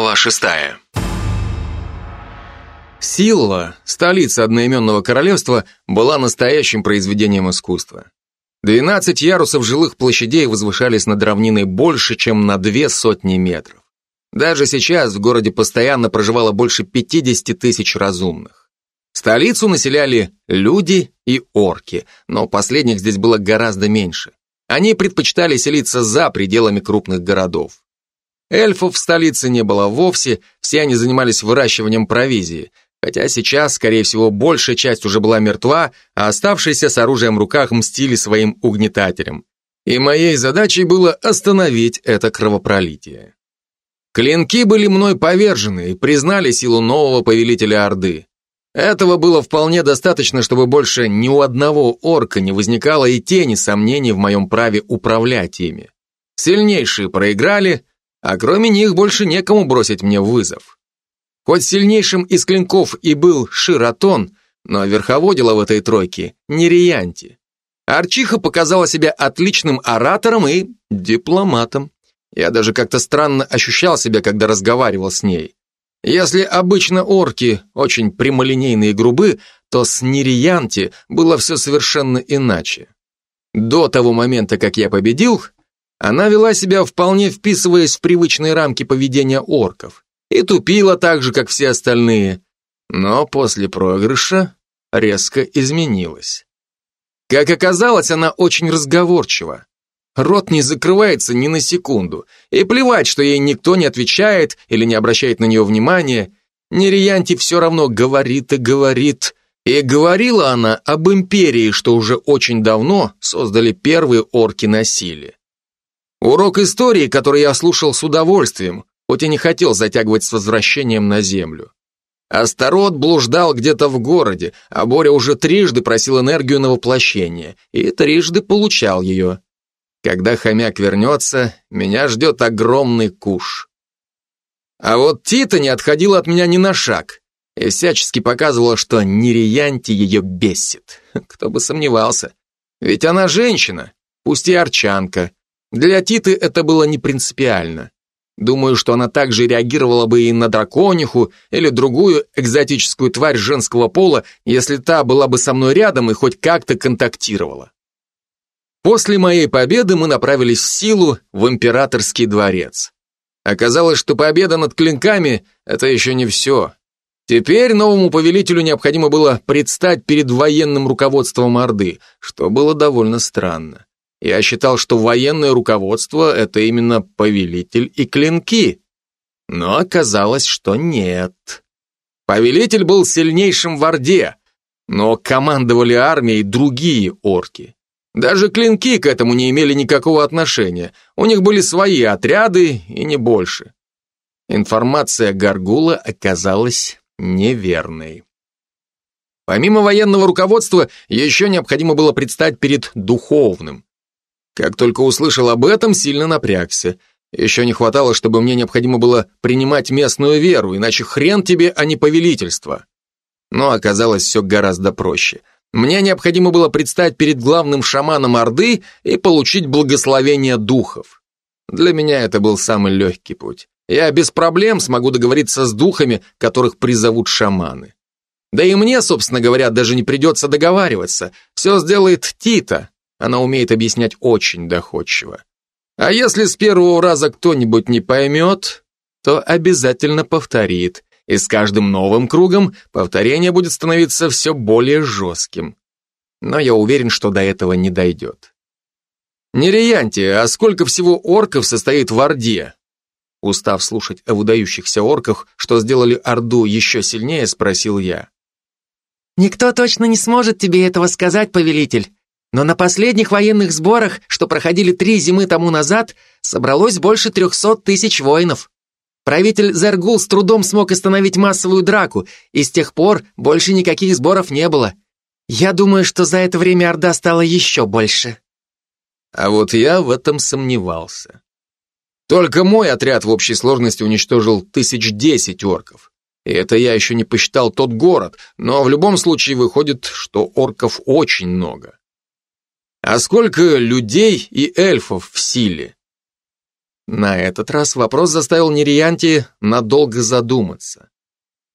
Глава шестая. Силла, столица одноименного королевства, была настоящим произведением искусства. Двенадцать ярусов жилых площадей возвышались над равниной больше, чем на две сотни метров. Даже сейчас в городе постоянно проживало больше 50 тысяч разумных. Столицу населяли люди и орки, но последних здесь было гораздо меньше. Они предпочитали селиться за пределами крупных городов. Эльфов в столице не было вовсе, все они занимались выращиванием провизии, хотя сейчас, скорее всего, большая часть уже была мертва, а оставшиеся с оружием в руках мстили своим угнетателям. И моей задачей было остановить это кровопролитие. Клинки были мной повержены и признали силу нового повелителя Орды. Этого было вполне достаточно, чтобы больше ни у одного орка не возникало и тени сомнений в моем праве управлять ими. Сильнейшие проиграли, а кроме них больше некому бросить мне вызов. Хоть сильнейшим из клинков и был Ширатон, но верховодила в этой тройке Нериянти. Арчиха показала себя отличным оратором и дипломатом. Я даже как-то странно ощущал себя, когда разговаривал с ней. Если обычно орки очень прямолинейные и грубы, то с Нериянти было все совершенно иначе. До того момента, как я победил, она вела себя вполне вписываясь в привычные рамки поведения орков и тупила так же, как все остальные, но после проигрыша резко изменилась. Как оказалось, она очень разговорчива. Рот не закрывается ни на секунду, и плевать, что ей никто не отвечает или не обращает на нее внимания, Нериянти все равно говорит и говорит, и говорила она об империи, что уже очень давно создали первые орки на. Урок истории, который я слушал с удовольствием, хоть и не хотел затягивать с возвращением на землю. Астарот блуждал где-то в городе, а Боря уже трижды просил энергию на воплощение, и трижды получал ее. Когда хомяк вернется, меня ждет огромный куш. А вот Тита не отходила от меня ни на шаг и всячески показывала, что Нериянти ее бесит. Кто бы сомневался. Ведь она женщина, пусть и арчанка, для Титы это было не принципиально. Думаю, что она также реагировала бы и на дракониху или другую экзотическую тварь женского пола, если та была бы со мной рядом и хоть как-то контактировала. После моей победы мы направились в силу в императорский дворец. Оказалось, что победа над клинками – это еще не все. Теперь новому повелителю необходимо было предстать перед военным руководством Орды, что было довольно странно. Я считал, что военное руководство — это именно повелитель и клинки. Но оказалось, что нет. Повелитель был сильнейшим в Орде, но командовали армией другие орки. Даже клинки к этому не имели никакого отношения. У них были свои отряды и не больше. Информация Гаргула оказалась неверной. Помимо военного руководства, еще необходимо было предстать перед духовным. Как только услышал об этом, сильно напрягся. Еще не хватало, чтобы мне необходимо было принимать местную веру, иначе хрен тебе, а не повелительство. Но оказалось все гораздо проще. Мне необходимо было предстать перед главным шаманом Орды и получить благословение духов. Для меня это был самый легкий путь. Я без проблем смогу договориться с духами, которых призовут шаманы. Да и мне, собственно говоря, даже не придется договариваться. Все сделает Тита, она умеет объяснять очень доходчиво. А если с первого раза кто-нибудь не поймет, то обязательно повторит, и с каждым новым кругом повторение будет становиться все более жестким. Но я уверен, что до этого не дойдет. Нереянти, а сколько всего орков состоит в Орде? Устав слушать о выдающихся орках, что сделали Орду еще сильнее, спросил я. «Никто точно не сможет тебе этого сказать, повелитель. Но на последних военных сборах, что проходили три зимы тому назад, собралось больше трехсот тысяч воинов. Правитель Зергул с трудом смог остановить массовую драку, и с тех пор больше никаких сборов не было. Я думаю, что за это время Орда стала еще больше. А вот я в этом сомневался. Только мой отряд в общей сложности уничтожил тысяч десять орков. И это я еще не посчитал тот город, но в любом случае выходит, что орков очень много. А сколько людей и эльфов в силе? На этот раз вопрос заставил Нериянти надолго задуматься.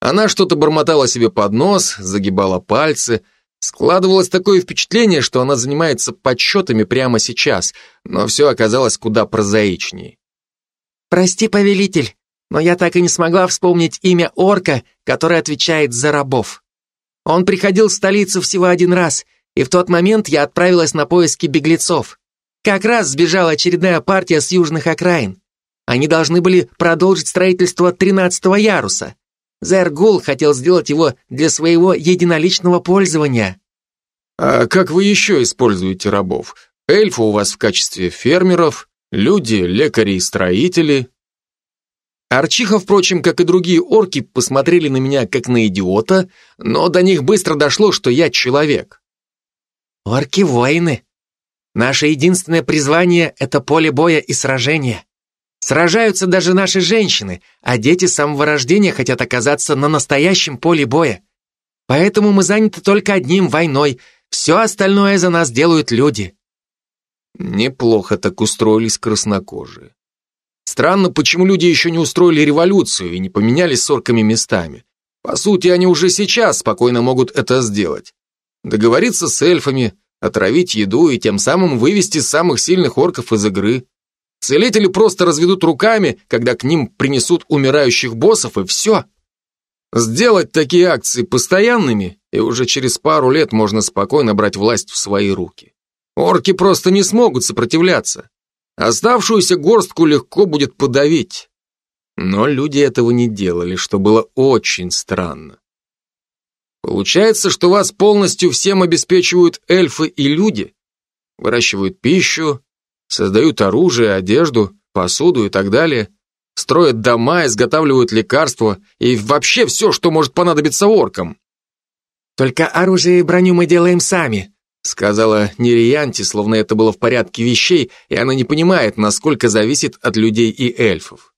Она что-то бормотала себе под нос, загибала пальцы. Складывалось такое впечатление, что она занимается подсчетами прямо сейчас, но все оказалось куда прозаичнее. «Прости, повелитель, но я так и не смогла вспомнить имя орка, который отвечает за рабов. Он приходил в столицу всего один раз, и в тот момент я отправилась на поиски беглецов. Как раз сбежала очередная партия с южных окраин. Они должны были продолжить строительство тринадцатого яруса. Зергул хотел сделать его для своего единоличного пользования. А как вы еще используете рабов? Эльфы у вас в качестве фермеров, люди, лекари и строители. Арчиха, впрочем, как и другие орки, посмотрели на меня как на идиота, но до них быстро дошло, что я человек. Орки-воины, Наше единственное призвание — это поле боя и сражения. Сражаются даже наши женщины, а дети с самого рождения хотят оказаться на настоящем поле боя. Поэтому мы заняты только одним — войной. Все остальное за нас делают люди. Неплохо так устроились краснокожие. Странно, почему люди еще не устроили революцию и не поменялись с орками местами. По сути, они уже сейчас спокойно могут это сделать. Договориться с эльфами, отравить еду и тем самым вывести самых сильных орков из игры. Целители просто разведут руками, когда к ним принесут умирающих боссов, и все. Сделать такие акции постоянными, и уже через пару лет можно спокойно брать власть в свои руки. Орки просто не смогут сопротивляться. Оставшуюся горстку легко будет подавить. Но люди этого не делали, что было очень странно. Получается, что вас полностью всем обеспечивают эльфы и люди. Выращивают пищу, создают оружие, одежду, посуду и так далее. Строят дома, изготавливают лекарства и вообще все, что может понадобиться оркам. «Только оружие и броню мы делаем сами», сказала Нериянти, словно это было в порядке вещей, и она не понимает, насколько зависит от людей и эльфов.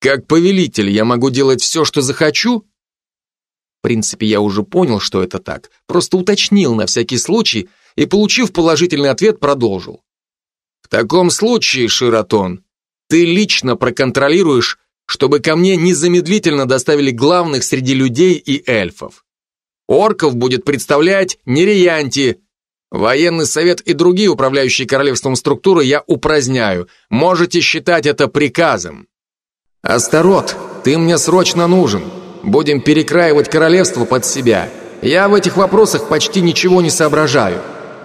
«Как повелитель я могу делать все, что захочу?» Принципе, я уже понял, что это так, просто уточнил на всякий случай и, получив положительный ответ, продолжил. В таком случае, Ширатон, ты лично проконтролируешь, чтобы ко мне незамедлительно доставили главных среди людей и эльфов. Орков будет представлять Нериянти. Военный совет и другие управляющие королевством структуры я упраздняю. Можете считать это приказом. Астарот, ты мне срочно нужен. Будем перекраивать королевство под себя. Я в этих вопросах почти ничего не соображаю».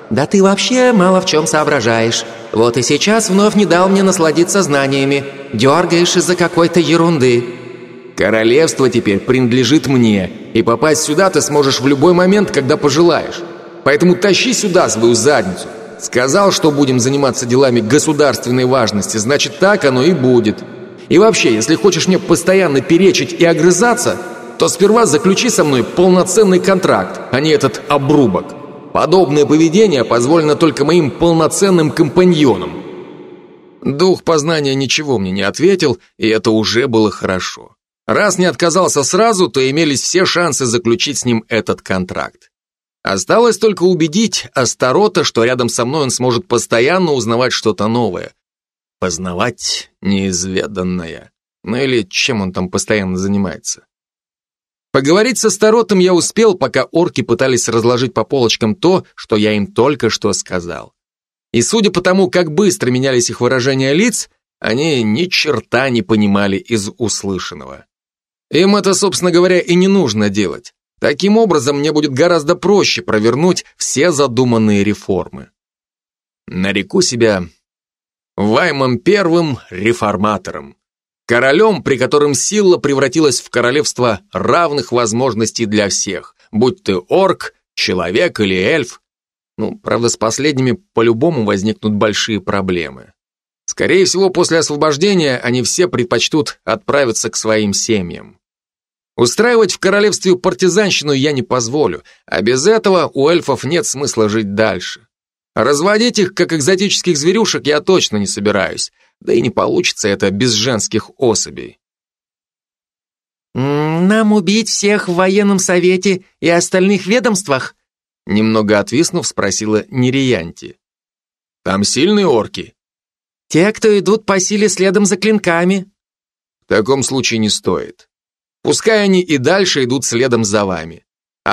«Да ты вообще мало в чем соображаешь. Вот и сейчас вновь не дал мне насладиться знаниями. Дергаешь из-за какой-то ерунды». «Королевство теперь принадлежит мне, и попасть сюда ты сможешь в любой момент, когда пожелаешь. Поэтому тащи сюда свою задницу. Сказал, что будем заниматься делами государственной важности, значит так оно и будет. И вообще, если хочешь мне постоянно перечить и огрызаться, то сперва заключи со мной полноценный контракт, а не этот обрубок. Подобное поведение позволено только моим полноценным компаньонам. Дух познания ничего мне не ответил, и это уже было хорошо. Раз не отказался сразу, то имелись все шансы заключить с ним этот контракт. Осталось только убедить Астарота, что рядом со мной он сможет постоянно узнавать что-то новое, Познавать неизведанное. Ну или чем он там постоянно занимается. Поговорить со Старотом я успел, пока орки пытались разложить по полочкам то, что я им только что сказал. И судя по тому, как быстро менялись их выражения лиц, они ни черта не понимали из услышанного. Им это, собственно говоря, и не нужно делать. Таким образом, мне будет гораздо проще провернуть все задуманные реформы. Нареку себя Ваймом первым реформатором. Королем, при котором сила превратилась в королевство равных возможностей для всех, будь ты орк, человек или эльф. Ну, правда, с последними по-любому возникнут большие проблемы. Скорее всего, после освобождения они все предпочтут отправиться к своим семьям. Устраивать в королевстве партизанщину я не позволю, а без этого у эльфов нет смысла жить дальше. Разводить их, как экзотических зверюшек, я точно не собираюсь. Да и не получится это без женских особей. «Нам убить всех в военном совете и остальных ведомствах?» Немного отвиснув, спросила Нериянти. «Там сильные орки?» Те, кто идут по силе следом за клинками. В таком случае не стоит. Пускай они и дальше идут следом за вами.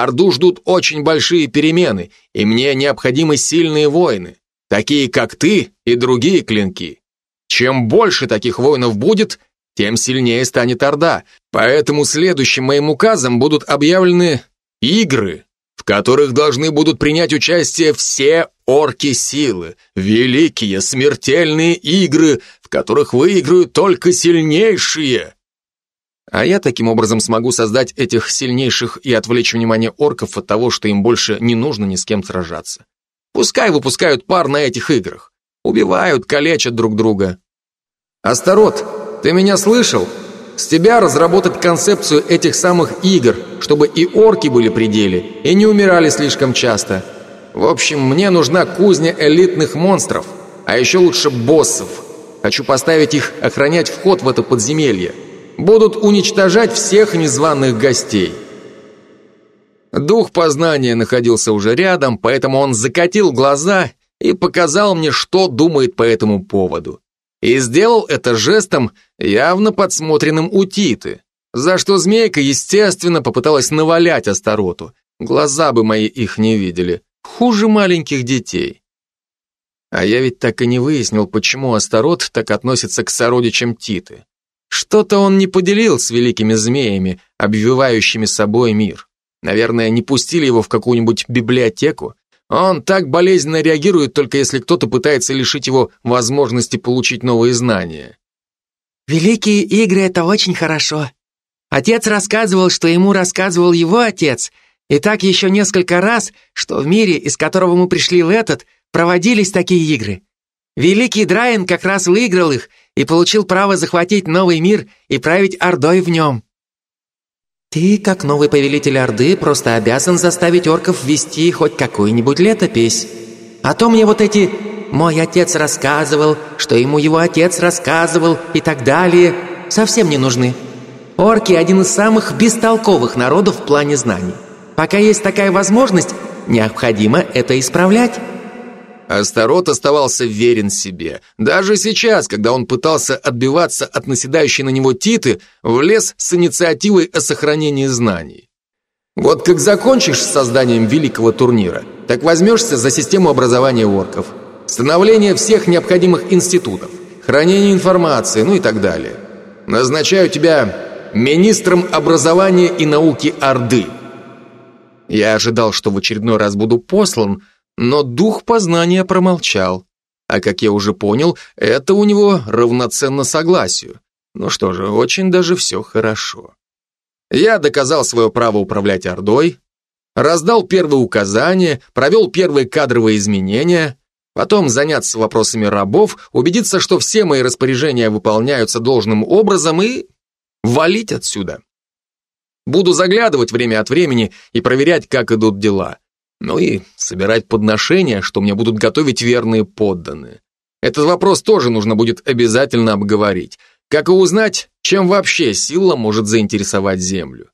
Орду ждут очень большие перемены, и мне необходимы сильные воины, такие как ты и другие клинки. Чем больше таких воинов будет, тем сильнее станет Орда. Поэтому следующим моим указом будут объявлены игры, в которых должны будут принять участие все орки силы, великие смертельные игры, в которых выиграют только сильнейшие. А я таким образом смогу создать этих сильнейших и отвлечь внимание орков от того, что им больше не нужно ни с кем сражаться. Пускай выпускают пар на этих играх. Убивают, калечат друг друга. Астарот, ты меня слышал? С тебя разработать концепцию этих самых игр, чтобы и орки были при деле, и не умирали слишком часто. В общем, мне нужна кузня элитных монстров, а еще лучше боссов. Хочу поставить их охранять вход в это подземелье будут уничтожать всех незваных гостей. Дух познания находился уже рядом, поэтому он закатил глаза и показал мне, что думает по этому поводу. И сделал это жестом, явно подсмотренным у Титы, за что змейка, естественно, попыталась навалять Астароту. Глаза бы мои их не видели. Хуже маленьких детей. А я ведь так и не выяснил, почему Астарот так относится к сородичам Титы. Что-то он не поделил с великими змеями, обвивающими собой мир. Наверное, не пустили его в какую-нибудь библиотеку. Он так болезненно реагирует, только если кто-то пытается лишить его возможности получить новые знания. «Великие игры — это очень хорошо. Отец рассказывал, что ему рассказывал его отец, и так еще несколько раз, что в мире, из которого мы пришли в этот, проводились такие игры. Великий Драйен как раз выиграл их и получил право захватить новый мир и править Ордой в нем. Ты, как новый повелитель Орды, просто обязан заставить орков вести хоть какую-нибудь летопись. А то мне вот эти «мой отец рассказывал», что ему его отец рассказывал и так далее, совсем не нужны. Орки – один из самых бестолковых народов в плане знаний. Пока есть такая возможность, необходимо это исправлять. Астарот оставался верен себе. Даже сейчас, когда он пытался отбиваться от наседающей на него Титы, влез с инициативой о сохранении знаний. Вот как закончишь с созданием великого турнира, так возьмешься за систему образования орков, становление всех необходимых институтов, хранение информации, ну и так далее. Назначаю тебя министром образования и науки Орды. Я ожидал, что в очередной раз буду послан, но дух познания промолчал. А как я уже понял, это у него равноценно согласию. Ну что же, очень даже все хорошо. Я доказал свое право управлять Ордой, раздал первые указания, провел первые кадровые изменения, потом заняться вопросами рабов, убедиться, что все мои распоряжения выполняются должным образом и валить отсюда. Буду заглядывать время от времени и проверять, как идут дела. Ну и собирать подношения, что мне будут готовить верные подданные. Этот вопрос тоже нужно будет обязательно обговорить. Как и узнать, чем вообще сила может заинтересовать Землю.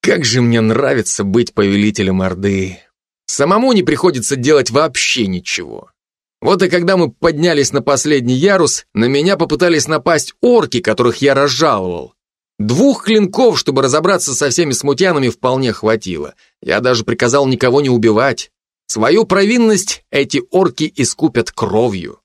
Как же мне нравится быть повелителем Орды. Самому не приходится делать вообще ничего. Вот и когда мы поднялись на последний ярус, на меня попытались напасть орки, которых я разжаловал. Двух клинков, чтобы разобраться со всеми смутьянами, вполне хватило. Я даже приказал никого не убивать. Свою провинность эти орки искупят кровью.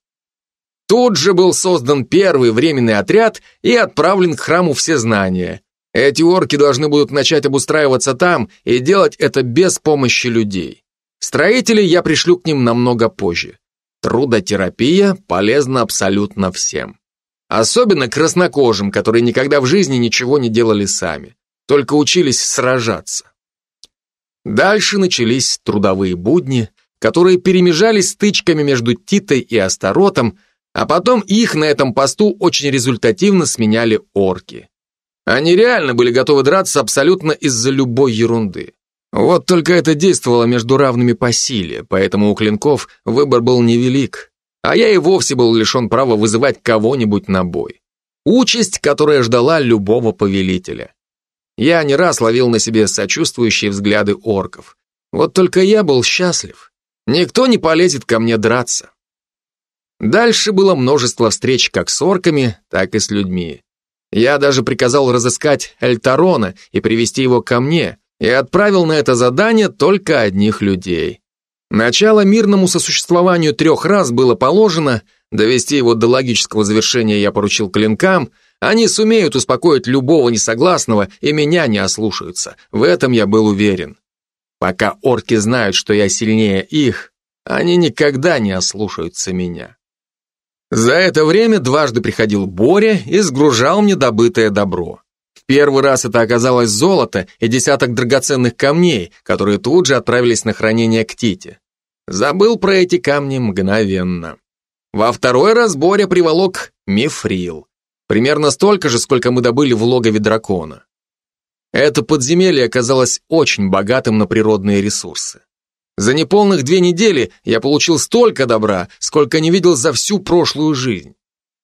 Тут же был создан первый временный отряд и отправлен к храму Всезнания. Эти орки должны будут начать обустраиваться там и делать это без помощи людей. Строителей я пришлю к ним намного позже. Трудотерапия полезна абсолютно всем. Особенно краснокожим, которые никогда в жизни ничего не делали сами, только учились сражаться. Дальше начались трудовые будни, которые перемежались стычками между Титой и Астаротом, а потом их на этом посту очень результативно сменяли орки. Они реально были готовы драться абсолютно из-за любой ерунды. Вот только это действовало между равными по силе, поэтому у клинков выбор был невелик а я и вовсе был лишен права вызывать кого-нибудь на бой. Участь, которая ждала любого повелителя. Я не раз ловил на себе сочувствующие взгляды орков. Вот только я был счастлив. Никто не полезет ко мне драться. Дальше было множество встреч как с орками, так и с людьми. Я даже приказал разыскать Эльтарона и привести его ко мне, и отправил на это задание только одних людей. Начало мирному сосуществованию трех раз было положено, довести его до логического завершения я поручил клинкам, они сумеют успокоить любого несогласного и меня не ослушаются, в этом я был уверен. Пока орки знают, что я сильнее их, они никогда не ослушаются меня. За это время дважды приходил Боря и сгружал мне добытое добро. Первый раз это оказалось золото и десяток драгоценных камней, которые тут же отправились на хранение к Тите. Забыл про эти камни мгновенно. Во второй раз Боря приволок мифрил. Примерно столько же, сколько мы добыли в логове дракона. Это подземелье оказалось очень богатым на природные ресурсы. За неполных две недели я получил столько добра, сколько не видел за всю прошлую жизнь.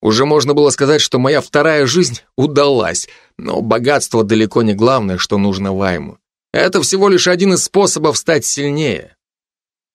Уже можно было сказать, что моя вторая жизнь удалась, но богатство далеко не главное, что нужно Вайму. Это всего лишь один из способов стать сильнее.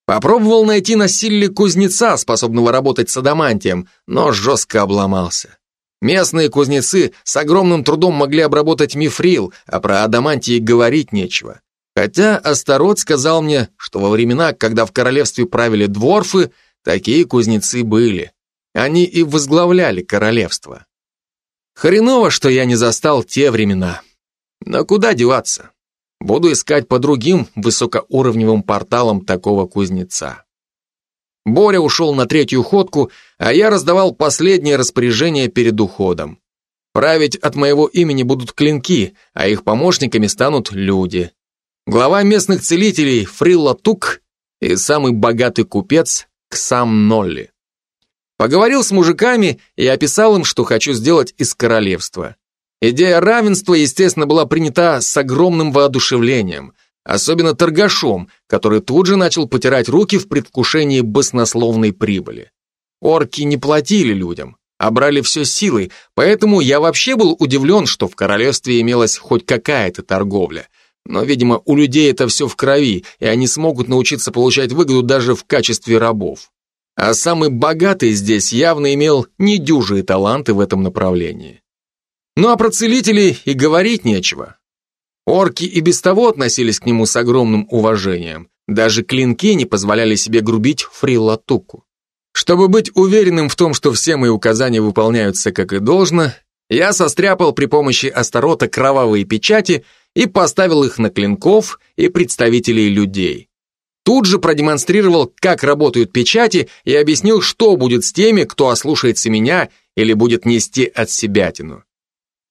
Попробовал найти на силе кузнеца, способного работать с адамантием, но жестко обломался. Местные кузнецы с огромным трудом могли обработать мифрил, а про адамантии говорить нечего. Хотя Астарот сказал мне, что во времена, когда в королевстве правили дворфы, такие кузнецы были. Они и возглавляли королевство. Хреново, что я не застал те времена. Но куда деваться? Буду искать по другим высокоуровневым порталам такого кузнеца. Боря ушел на третью ходку, а я раздавал последнее распоряжение перед уходом. Править от моего имени будут клинки, а их помощниками станут люди глава местных целителей Фрилла Тук и самый богатый купец Ксам Нолли. Поговорил с мужиками и описал им, что хочу сделать из королевства. Идея равенства, естественно, была принята с огромным воодушевлением, особенно торгашом, который тут же начал потирать руки в предвкушении баснословной прибыли. Орки не платили людям, а брали все силой, поэтому я вообще был удивлен, что в королевстве имелась хоть какая-то торговля – но, видимо, у людей это все в крови, и они смогут научиться получать выгоду даже в качестве рабов. А самый богатый здесь явно имел недюжие таланты в этом направлении. Ну а про целителей и говорить нечего. Орки и без того относились к нему с огромным уважением. Даже клинки не позволяли себе грубить фрилатуку. Чтобы быть уверенным в том, что все мои указания выполняются как и должно, я состряпал при помощи Астарота кровавые печати и поставил их на клинков и представителей людей. Тут же продемонстрировал, как работают печати и объяснил, что будет с теми, кто ослушается меня или будет нести от себятину.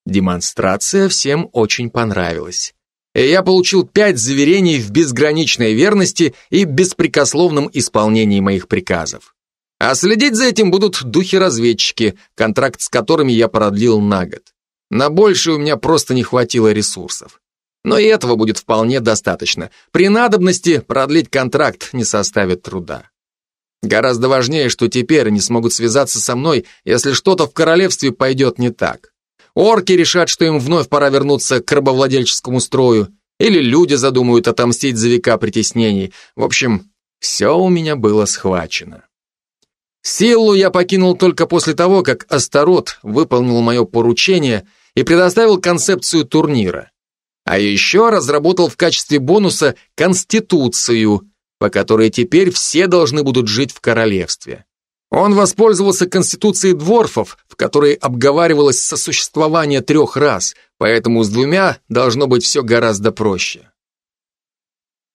Демонстрация всем очень понравилась. И я получил пять заверений в безграничной верности и беспрекословном исполнении моих приказов. А следить за этим будут духи-разведчики, контракт с которыми я продлил на год. На больше у меня просто не хватило ресурсов. Но и этого будет вполне достаточно. При надобности продлить контракт не составит труда. Гораздо важнее, что теперь они смогут связаться со мной, если что-то в королевстве пойдет не так. Орки решат, что им вновь пора вернуться к рабовладельческому строю, или люди задумают отомстить за века притеснений. В общем, все у меня было схвачено. Силу я покинул только после того, как Астарот выполнил мое поручение и предоставил концепцию турнира. А еще разработал в качестве бонуса Конституцию, по которой теперь все должны будут жить в королевстве. Он воспользовался Конституцией дворфов, в которой обговаривалось сосуществование трех рас, поэтому с двумя должно быть все гораздо проще.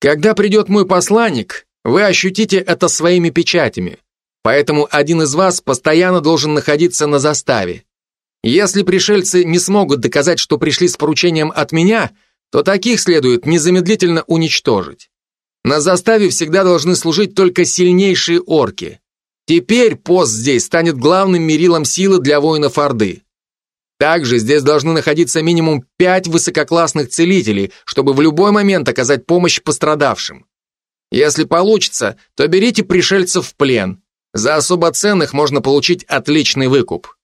Когда придет мой посланник, вы ощутите это своими печатями. Поэтому один из вас постоянно должен находиться на заставе. Если пришельцы не смогут доказать, что пришли с поручением от меня, то таких следует незамедлительно уничтожить. На заставе всегда должны служить только сильнейшие орки. Теперь пост здесь станет главным мерилом силы для воинов Орды. Также здесь должны находиться минимум пять высококлассных целителей, чтобы в любой момент оказать помощь пострадавшим. Если получится, то берите пришельцев в плен, за особо ценных можно получить отличный выкуп.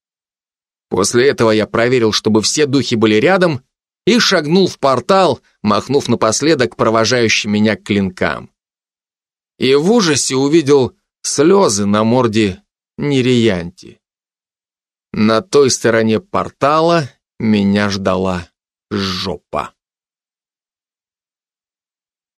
После этого я проверил, чтобы все духи были рядом, и шагнул в портал, махнув напоследок провожающим меня к клинкам. И в ужасе увидел слезы на морде Нериянти. На той стороне портала меня ждала жопа.